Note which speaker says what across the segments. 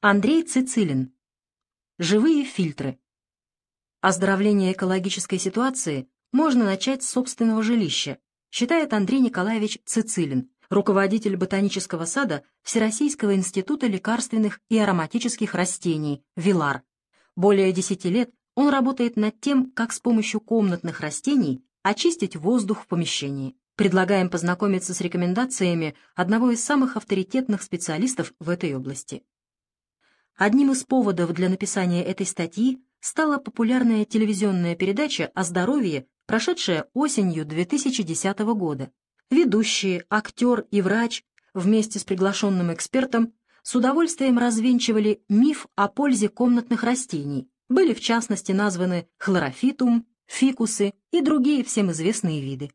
Speaker 1: Андрей Цицилин. Живые фильтры. Оздоровление экологической ситуации можно начать с собственного жилища, считает Андрей Николаевич Цицилин, руководитель ботанического сада Всероссийского института лекарственных и ароматических растений «Вилар». Более 10 лет он работает над тем, как с помощью комнатных растений очистить воздух в помещении. Предлагаем познакомиться с рекомендациями одного из самых авторитетных специалистов в этой области. Одним из поводов для написания этой статьи стала популярная телевизионная передача о здоровье, прошедшая осенью 2010 года. Ведущие, актер и врач вместе с приглашенным экспертом с удовольствием развенчивали миф о пользе комнатных растений. Были в частности названы хлорофитум, фикусы и другие всем известные виды.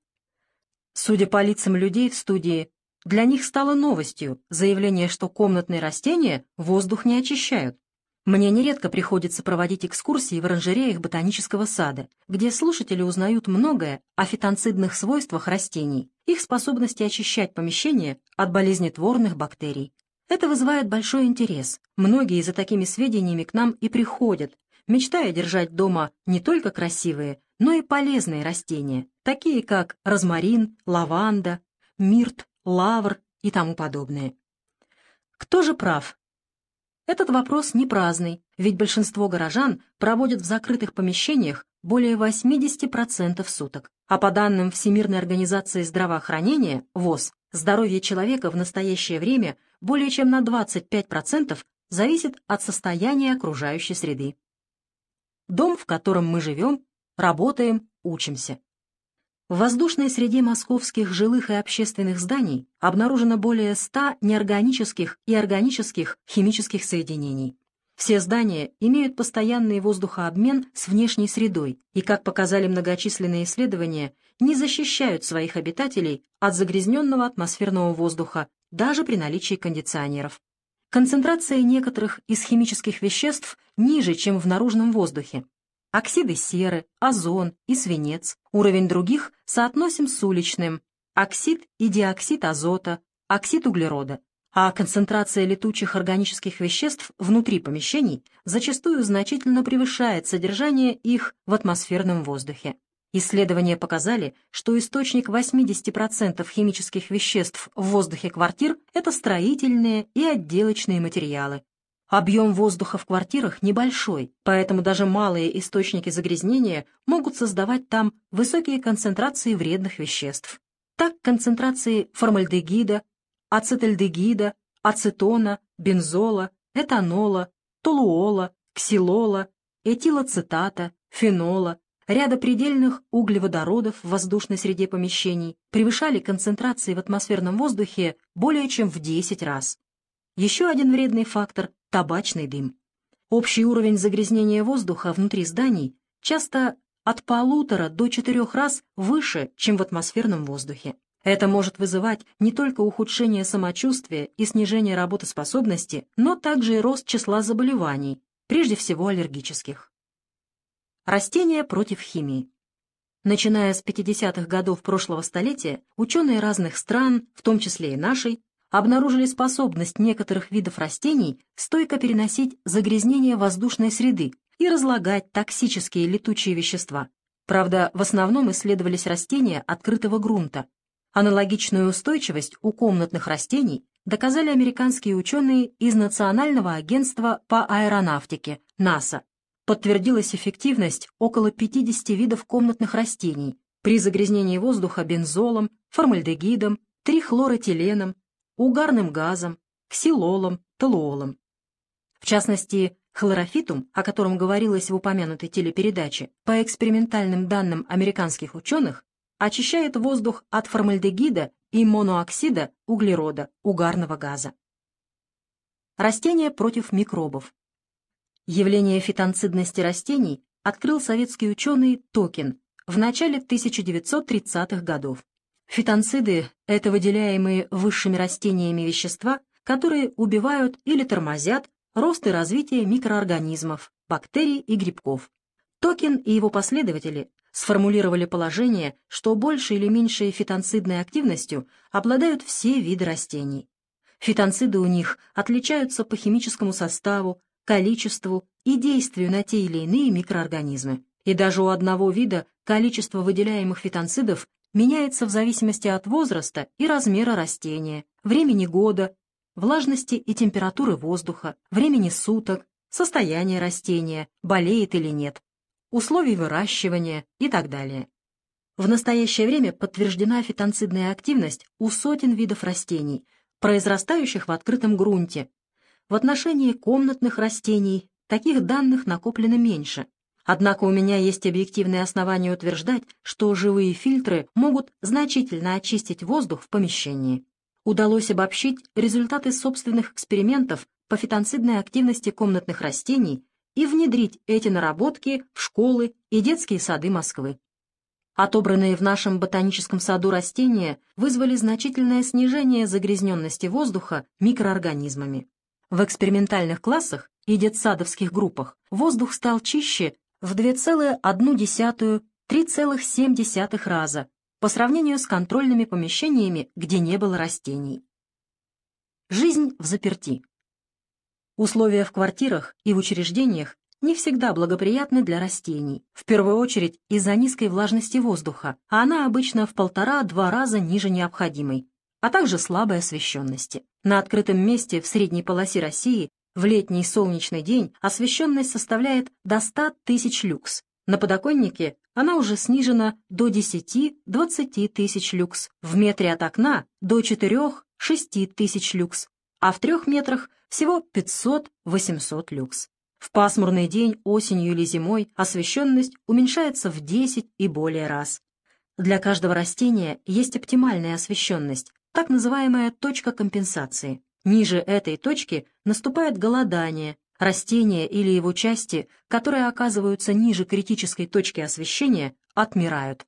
Speaker 1: Судя по лицам людей в студии, для них стало новостью заявление, что комнатные растения воздух не очищают. Мне нередко приходится проводить экскурсии в оранжереях ботанического сада, где слушатели узнают многое о фитонцидных свойствах растений, их способности очищать помещение от болезнетворных бактерий. Это вызывает большой интерес. Многие за такими сведениями к нам и приходят, мечтая держать дома не только красивые, но и полезные растения, такие как розмарин, лаванда, мирт, лавр и тому подобное. Кто же прав, этот вопрос не праздный, ведь большинство горожан проводят в закрытых помещениях более 80% суток. А по данным Всемирной организации здравоохранения, ВОЗ, здоровье человека в настоящее время более чем на 25% зависит от состояния окружающей среды. Дом, в котором мы живем, работаем, учимся. В воздушной среде московских жилых и общественных зданий обнаружено более 100 неорганических и органических химических соединений. Все здания имеют постоянный воздухообмен с внешней средой и, как показали многочисленные исследования, не защищают своих обитателей от загрязненного атмосферного воздуха даже при наличии кондиционеров. Концентрация некоторых из химических веществ ниже, чем в наружном воздухе, оксиды серы, озон и свинец. Уровень других соотносим с уличным. Оксид и диоксид азота, оксид углерода. А концентрация летучих органических веществ внутри помещений зачастую значительно превышает содержание их в атмосферном воздухе. Исследования показали, что источник 80% химических веществ в воздухе квартир – это строительные и отделочные материалы, Объем воздуха в квартирах небольшой, поэтому даже малые источники загрязнения могут создавать там высокие концентрации вредных веществ. Так концентрации формальдегида, ацетальдегида, ацетона, бензола, этанола, толуола, ксилола, этилоцитата, фенола, ряда предельных углеводородов в воздушной среде помещений превышали концентрации в атмосферном воздухе более чем в 10 раз. Еще один вредный фактор табачный дым. Общий уровень загрязнения воздуха внутри зданий часто от полутора до четырех раз выше, чем в атмосферном воздухе. Это может вызывать не только ухудшение самочувствия и снижение работоспособности, но также и рост числа заболеваний, прежде всего аллергических. Растения против химии. Начиная с 50-х годов прошлого столетия, ученые разных стран, в том числе и нашей, обнаружили способность некоторых видов растений стойко переносить загрязнение воздушной среды и разлагать токсические летучие вещества. Правда, в основном исследовались растения открытого грунта. Аналогичную устойчивость у комнатных растений доказали американские ученые из Национального агентства по аэронавтике, НАСА. Подтвердилась эффективность около 50 видов комнатных растений при загрязнении воздуха бензолом, формальдегидом, трихлоротиленом, угарным газом, ксилолом, толуолом. В частности, хлорофитум, о котором говорилось в упомянутой телепередаче, по экспериментальным данным американских ученых, очищает воздух от формальдегида и монооксида углерода, угарного газа. Растения против микробов. Явление фитонцидности растений открыл советский ученый Токин в начале 1930-х годов. Фитонциды – это выделяемые высшими растениями вещества, которые убивают или тормозят рост и развитие микроорганизмов, бактерий и грибков. Токин и его последователи сформулировали положение, что большей или меньшей фитонцидной активностью обладают все виды растений. Фитонциды у них отличаются по химическому составу, количеству и действию на те или иные микроорганизмы. И даже у одного вида количество выделяемых фитонцидов меняется в зависимости от возраста и размера растения, времени года, влажности и температуры воздуха, времени суток, состояния растения, болеет или нет, условий выращивания и так далее. В настоящее время подтверждена фитонцидная активность у сотен видов растений, произрастающих в открытом грунте. В отношении комнатных растений таких данных накоплено меньше. Однако у меня есть объективные основания утверждать, что живые фильтры могут значительно очистить воздух в помещении. Удалось обобщить результаты собственных экспериментов по фитонцидной активности комнатных растений и внедрить эти наработки в школы и детские сады Москвы. Отобранные в нашем ботаническом саду растения вызвали значительное снижение загрязненности воздуха микроорганизмами. В экспериментальных классах и детсадовских группах воздух стал чище в 2,1-3,7 раза по сравнению с контрольными помещениями, где не было растений. Жизнь в заперти. Условия в квартирах и в учреждениях не всегда благоприятны для растений, в первую очередь из-за низкой влажности воздуха, а она обычно в полтора-два раза ниже необходимой, а также слабой освещенности. На открытом месте в средней полосе России в летний солнечный день освещенность составляет до 100 тысяч люкс. На подоконнике она уже снижена до 10-20 тысяч люкс, в метре от окна до 4-6 тысяч люкс, а в трех метрах всего 500-800 люкс. В пасмурный день осенью или зимой освещенность уменьшается в 10 и более раз. Для каждого растения есть оптимальная освещенность, так называемая точка компенсации. Ниже этой точки наступает голодание, растения или его части, которые оказываются ниже критической точки освещения, отмирают.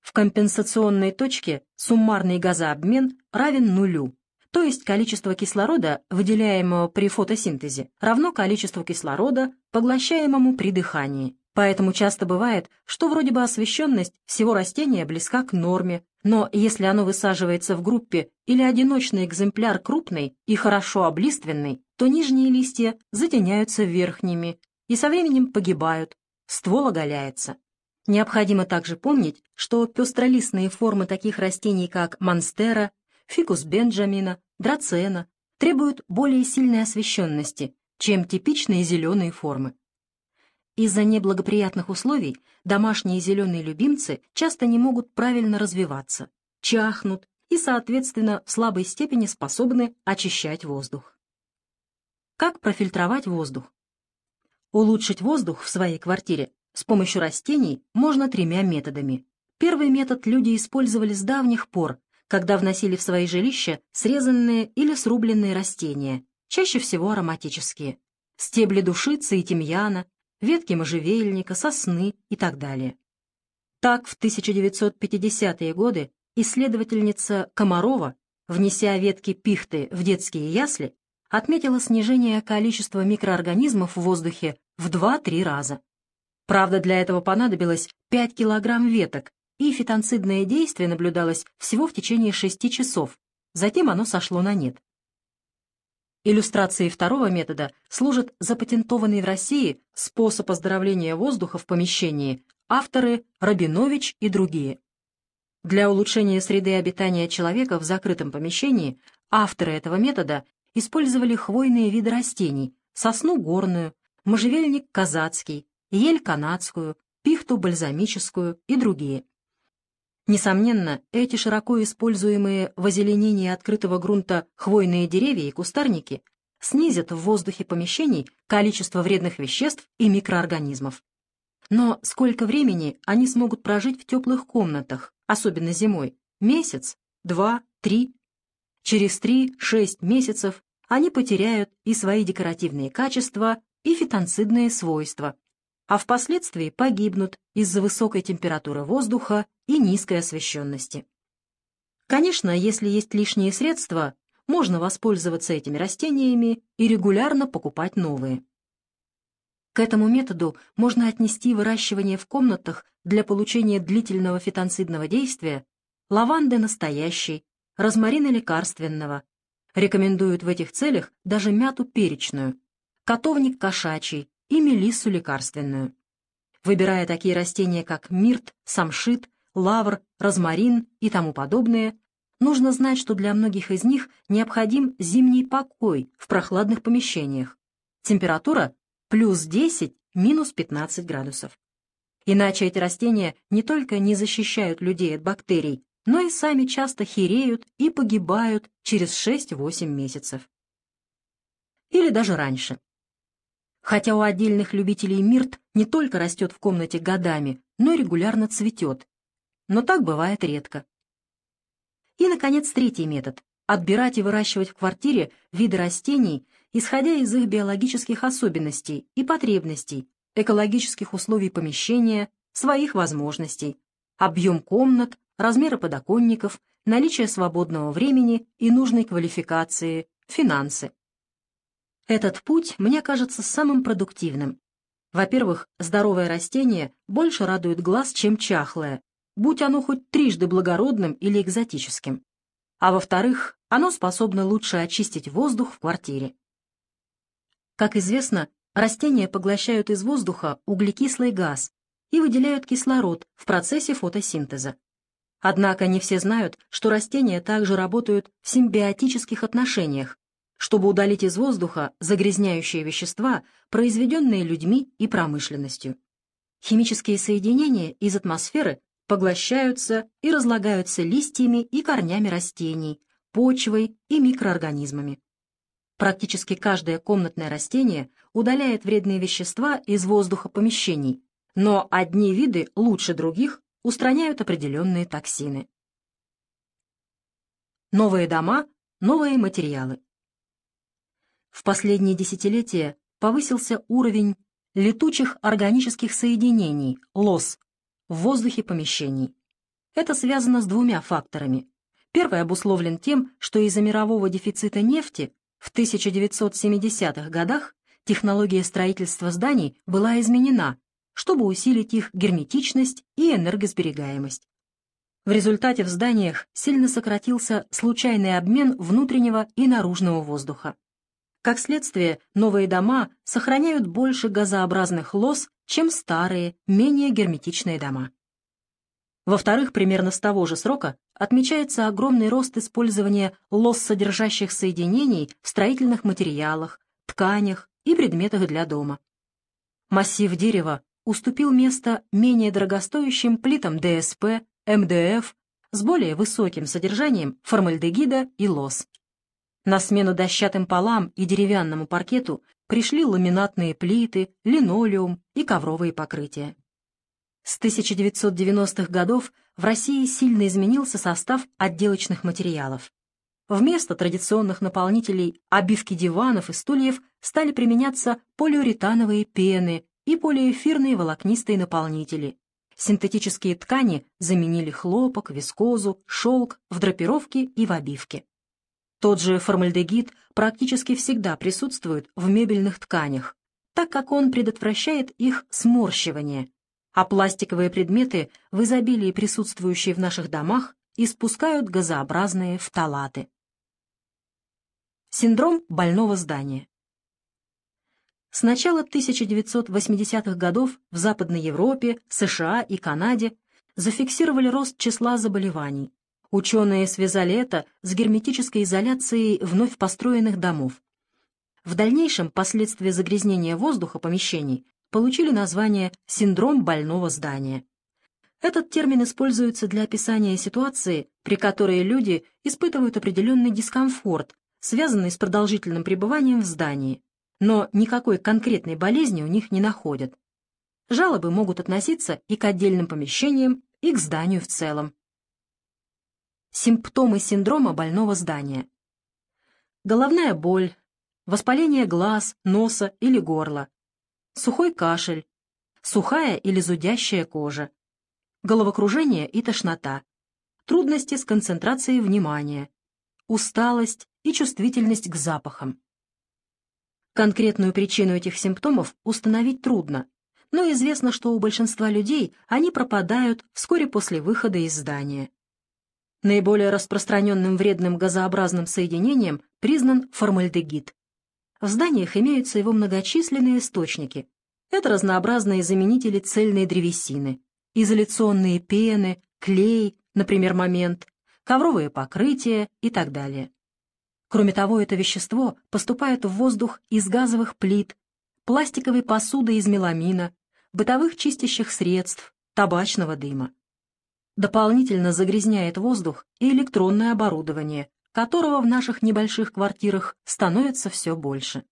Speaker 1: В компенсационной точке суммарный газообмен равен нулю, то есть количество кислорода, выделяемого при фотосинтезе, равно количеству кислорода, поглощаемому при дыхании. Поэтому часто бывает, что вроде бы освещенность всего растения близка к норме, но если оно высаживается в группе или одиночный экземпляр крупный и хорошо облиственный, то нижние листья затеняются верхними и со временем погибают, ствол оголяется. Необходимо также помнить, что пестролистные формы таких растений, как монстера, фикус бенджамина, драцена, требуют более сильной освещенности, чем типичные зеленые формы. Из-за неблагоприятных условий домашние зеленые любимцы часто не могут правильно развиваться, чахнут и, соответственно, в слабой степени способны очищать воздух. Как профильтровать воздух? Улучшить воздух в своей квартире с помощью растений можно тремя методами. Первый метод люди использовали с давних пор, когда вносили в свои жилища срезанные или срубленные растения, чаще всего ароматические. Стебли душицы и тимьяна, ветки можжевельника, сосны и так далее. Так, в 1950-е годы исследовательница Комарова, внеся ветки пихты в детские ясли, отметила снижение количества микроорганизмов в воздухе в 2-3 раза. Правда, для этого понадобилось 5 килограмм веток, и фитонцидное действие наблюдалось всего в течение 6 часов, затем оно сошло на нет. Иллюстрацией второго метода служит запатентованный в России способ оздоровления воздуха в помещении авторы Рабинович и другие. Для улучшения среды обитания человека в закрытом помещении авторы этого метода использовали хвойные виды растений, сосну горную, можжевельник казацкий, ель канадскую, пихту бальзамическую и другие. Несомненно, эти широко используемые в озеленении открытого грунта хвойные деревья и кустарники снизят в воздухе помещений количество вредных веществ и микроорганизмов. Но сколько времени они смогут прожить в теплых комнатах, особенно зимой? Месяц? Два? Три? Через три-шесть месяцев они потеряют и свои декоративные качества, и фитонцидные свойства, а впоследствии погибнут из-за высокой температуры воздуха и низкой освещенности. Конечно, если есть лишние средства, можно воспользоваться этими растениями и регулярно покупать новые. К этому методу можно отнести выращивание в комнатах для получения длительного фитонцидного действия лаванды настоящей, розмарина лекарственного, Рекомендуют в этих целях даже мяту перечную, котовник кошачий и мелиссу лекарственную. Выбирая такие растения, как мирт, самшит, лавр, розмарин и тому подобное, нужно знать, что для многих из них необходим зимний покой в прохладных помещениях. Температура плюс 10, минус 15 градусов. Иначе эти растения не только не защищают людей от бактерий, но и сами часто хереют и погибают через 6-8 месяцев. Или даже раньше. Хотя у отдельных любителей мирт не только растет в комнате годами, но и регулярно цветет. Но так бывает редко. И, наконец, третий метод – отбирать и выращивать в квартире виды растений, исходя из их биологических особенностей и потребностей, экологических условий помещения, своих возможностей, объем комнат, размеры подоконников, наличие свободного времени и нужной квалификации, финансы. Этот путь мне кажется самым продуктивным. Во-первых, здоровое растение больше радует глаз, чем чахлое, будь оно хоть трижды благородным или экзотическим. А во-вторых, оно способно лучше очистить воздух в квартире. Как известно, Растения поглощают из воздуха углекислый газ и выделяют кислород в процессе фотосинтеза. Однако не все знают, что растения также работают в симбиотических отношениях, чтобы удалить из воздуха загрязняющие вещества, произведенные людьми и промышленностью. Химические соединения из атмосферы поглощаются и разлагаются листьями и корнями растений, почвой и микроорганизмами. Практически каждое комнатное растение удаляет вредные вещества из воздуха помещений, но одни виды лучше других устраняют определенные токсины. Новые дома, новые материалы. В последние десятилетия повысился уровень летучих органических соединений, ЛОС, в воздухе помещений. Это связано с двумя факторами. Первый обусловлен тем, что из-за мирового дефицита нефти в 1970-х годах технология строительства зданий была изменена, чтобы усилить их герметичность и энергосберегаемость. В результате в зданиях сильно сократился случайный обмен внутреннего и наружного воздуха. Как следствие, новые дома сохраняют больше газообразных лос, чем старые, менее герметичные дома. Во-вторых, примерно с того же срока отмечается огромный рост использования лос-содержащих соединений в строительных материалах, тканях и предметах для дома. Массив дерева уступил место менее дорогостоящим плитам ДСП, МДФ с более высоким содержанием формальдегида и лос. На смену дощатым полам и деревянному паркету пришли ламинатные плиты, линолеум и ковровые покрытия. С 1990-х годов в России сильно изменился состав отделочных материалов. Вместо традиционных наполнителей обивки диванов и стульев стали применяться полиуретановые пены и полиэфирные волокнистые наполнители. Синтетические ткани заменили хлопок, вискозу, шелк в драпировке и в обивке. Тот же формальдегид практически всегда присутствует в мебельных тканях, так как он предотвращает их сморщивание, а пластиковые предметы, в изобилии присутствующие в наших домах, испускают газообразные фталаты. Синдром больного здания. С начала 1980-х годов в Западной Европе, США и Канаде зафиксировали рост числа заболеваний. Ученые связали это с герметической изоляцией вновь построенных домов. В дальнейшем последствия загрязнения воздуха помещений получили название «синдром больного здания». Этот термин используется для описания ситуации, при которой люди испытывают определенный дискомфорт, связанный с продолжительным пребыванием в здании, но никакой конкретной болезни у них не находят. Жалобы могут относиться и к отдельным помещениям, и к зданию в целом. Симптомы синдрома больного здания. Головная боль, воспаление глаз, носа или горла, сухой кашель, сухая или зудящая кожа, головокружение и тошнота, трудности с концентрацией внимания, усталость и чувствительность к запахам. Конкретную причину этих симптомов установить трудно, но известно, что у большинства людей они пропадают вскоре после выхода из здания. Наиболее распространенным вредным газообразным соединением признан формальдегид. В зданиях имеются его многочисленные источники. Это разнообразные заменители цельной древесины, изоляционные пены, клей, например, момент, ковровые покрытия и так далее. Кроме того, это вещество поступает в воздух из газовых плит, пластиковой посуды из меламина, бытовых чистящих средств, табачного дыма дополнительно загрязняет воздух и электронное оборудование, которого в наших небольших квартирах становится все больше.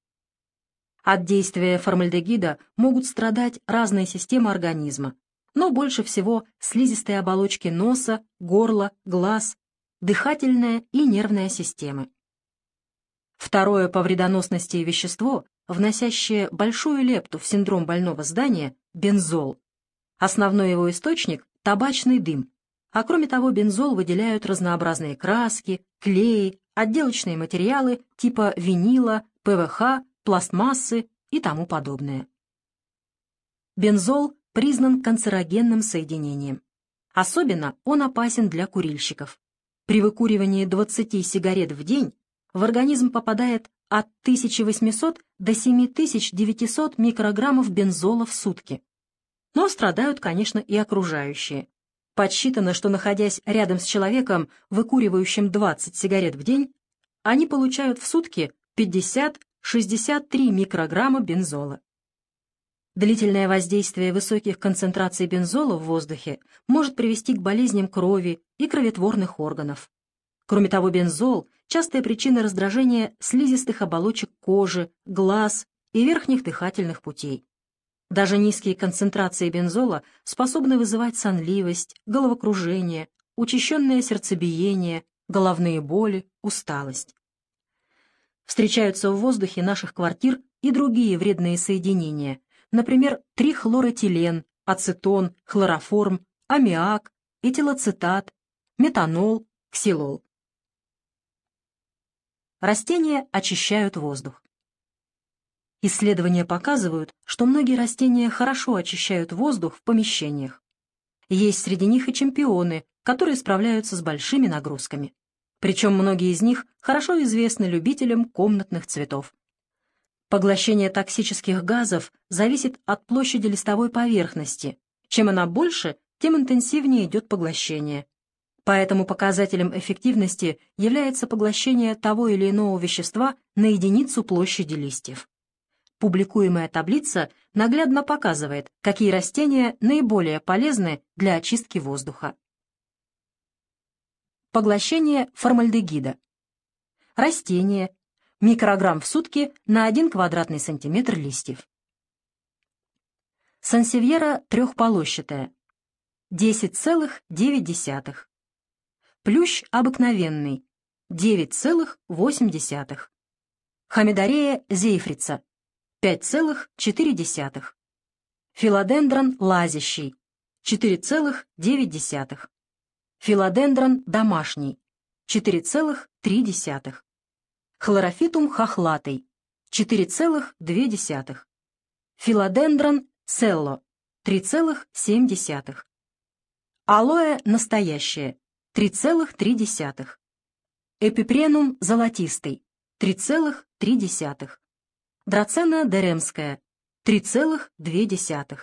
Speaker 1: От действия формальдегида могут страдать разные системы организма, но больше всего слизистые оболочки носа, горла, глаз, дыхательная и нервная системы. Второе по вредоносности вещество, вносящее большую лепту в синдром больного здания – бензол. Основной его источник табачный дым, а кроме того бензол выделяют разнообразные краски, клеи, отделочные материалы типа винила, ПВХ, пластмассы и тому подобное. Бензол признан канцерогенным соединением. Особенно он опасен для курильщиков. При выкуривании 20 сигарет в день в организм попадает от 1800 до 7900 микрограммов бензола в сутки. Но страдают, конечно, и окружающие. Подсчитано, что, находясь рядом с человеком, выкуривающим 20 сигарет в день, они получают в сутки 50-63 микрограмма бензола. Длительное воздействие высоких концентраций бензола в воздухе может привести к болезням крови и кроветворных органов. Кроме того, бензол – частая причина раздражения слизистых оболочек кожи, глаз и верхних дыхательных путей. Даже низкие концентрации бензола способны вызывать сонливость, головокружение, учащенное сердцебиение, головные боли, усталость. Встречаются в воздухе наших квартир и другие вредные соединения, например, трихлоротилен, ацетон, хлороформ, аммиак, этилоцетат, метанол, ксилол. Растения очищают воздух. Исследования показывают, что многие растения хорошо очищают воздух в помещениях. Есть среди них и чемпионы, которые справляются с большими нагрузками. Причем многие из них хорошо известны любителям комнатных цветов. Поглощение токсических газов зависит от площади листовой поверхности. Чем она больше, тем интенсивнее идет поглощение. Поэтому показателем эффективности является поглощение того или иного вещества на единицу площади листьев. Публикуемая таблица наглядно показывает, какие растения наиболее полезны для очистки воздуха. Поглощение формальдегида. Растение. Микрограмм в сутки на 1 квадратный сантиметр листьев. Сансевьера трехполощатая. 10,9. Плющ обыкновенный. 9,8. Хамидорея зейфрица. 5,4. Филодендрон лазящий 4,9. Филодендрон домашний 4,3. Хлорофитум хохлатый 4,2. Филодендрон селло 3,7. Алоэ настоящее 3,3. Эпипренум золотистый 3,3. Драцена деремская – 3,2.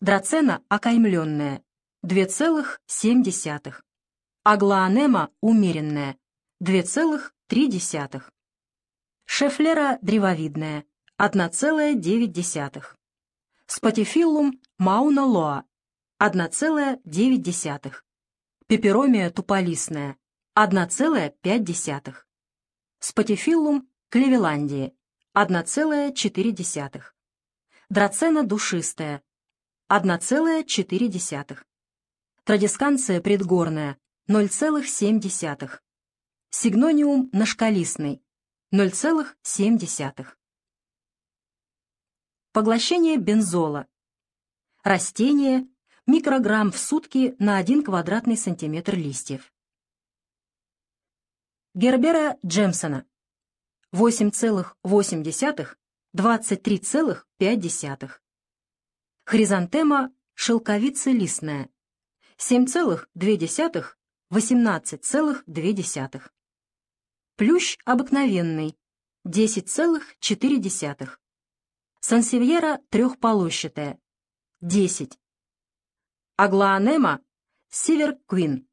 Speaker 1: Драцена окаймленная – 2,7. Аглоанема умеренная – 2,3. Шефлера древовидная – 1,9. Спатифиллум мауна лоа – 1,9. Пеперомия туполисная – 1,5. Спатифиллум клевеландии 1,4. Драцена душистая 1,4. Традисканция предгорная 0,7. Сигнониум нашкалистный 0,7. Поглощение бензола. Растение микрограмм в сутки на 1 квадратный сантиметр листьев. Гербера Джемсона 8,8, 23,5. Хризантема шелковица листная 7,2, 18,2. Плющ обыкновенный 10,4. Сансевьера трехполощатая 10. Аглаанема север квин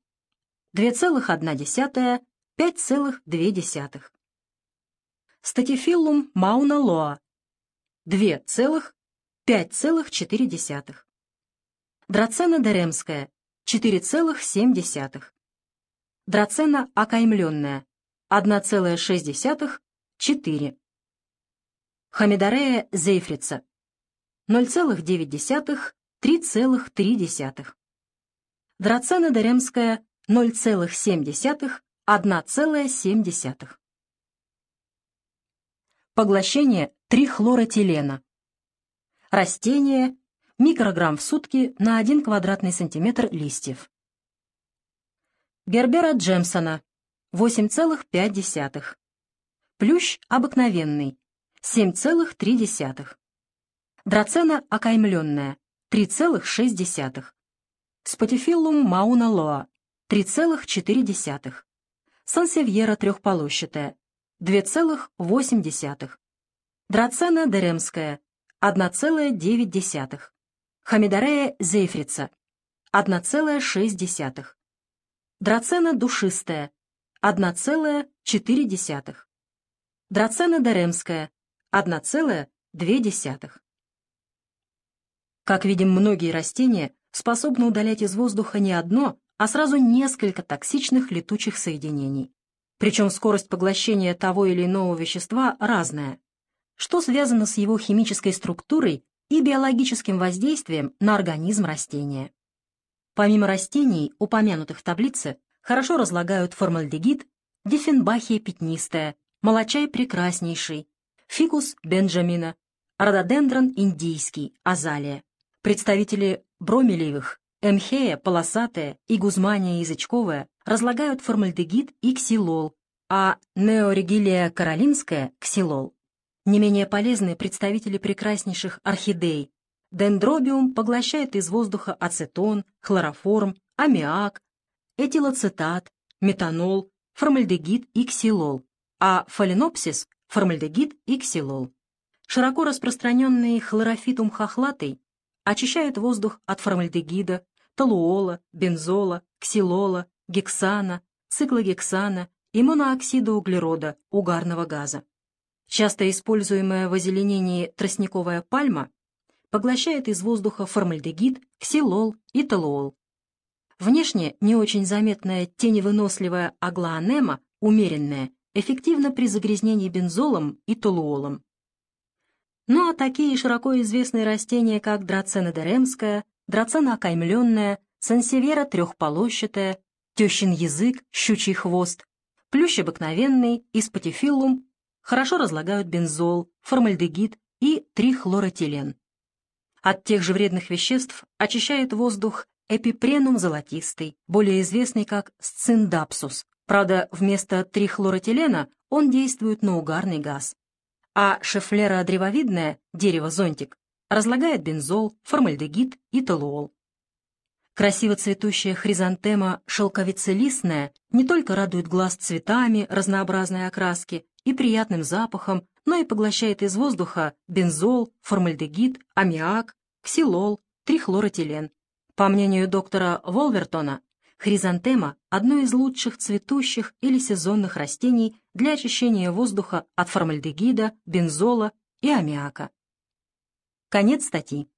Speaker 1: 2,1, 5,2. Статифиллум мауна лоа 2,5,4. Драцена деремская 4,7. Драцена окаймленная 1,6, 4. Хамидарея зейфрица 0,9, 3,3. Драцена деремская 0,7, 1,7. Поглощение трихлоротилена. Растение микрограмм в сутки на 1 квадратный сантиметр листьев. Гербера Джемсона 8,5. Плющ обыкновенный 7,3. Драцена окаймленная 3,6. Спатифиллум мауна лоа 3,4. Сансевьера трехполощатая 2,8. Драцена деремская 1,9. Хамидарея зейфрица 1,6. Драцена душистая 1,4. Драцена даремская 1,2. Как видим, многие растения способны удалять из воздуха не одно, а сразу несколько токсичных летучих соединений. Причем скорость поглощения того или иного вещества разная, что связано с его химической структурой и биологическим воздействием на организм растения. Помимо растений, упомянутых в таблице, хорошо разлагают формальдегид, диффенбахия пятнистая, молочай прекраснейший, фикус бенджамина, рододендрон индийский, азалия. Представители бромелиевых, эмхея полосатая и гузмания язычковая разлагают формальдегид и ксилол, а неорегилия каролинская – ксилол. Не менее полезны представители прекраснейших орхидей, Дендробиум поглощает из воздуха ацетон, хлороформ, аммиак, этилоцетат, метанол, формальдегид и ксилол, а фаленопсис – формальдегид и ксилол. Широко распространенный хлорофитум хохлатый очищает воздух от формальдегида, толуола, бензола, ксилола, гексана, циклогексана и монооксида углерода, угарного газа. Часто используемая в озеленении тростниковая пальма поглощает из воздуха формальдегид, ксилол и толуол. Внешне не очень заметная теневыносливая аглоанема, умеренная, эффективна при загрязнении бензолом и толуолом. Ну а такие широко известные растения, как драцена деремская, драцена окаймленная, сансевера трехполощатая, тещин язык, щучий хвост, плющ обыкновенный и спатифиллум хорошо разлагают бензол, формальдегид и трихлоротилен. От тех же вредных веществ очищает воздух эпипренум золотистый, более известный как сциндапсус. Правда, вместо трихлоротилена он действует на угарный газ. А шефлера древовидное, дерево-зонтик, разлагает бензол, формальдегид и толуол. Красиво цветущая хризантема шелковицелистная не только радует глаз цветами разнообразной окраски и приятным запахом, но и поглощает из воздуха бензол, формальдегид, аммиак, ксилол, трихлоротилен. По мнению доктора Волвертона, хризантема – одно из лучших цветущих или сезонных растений для очищения воздуха от формальдегида, бензола и аммиака. Конец статьи.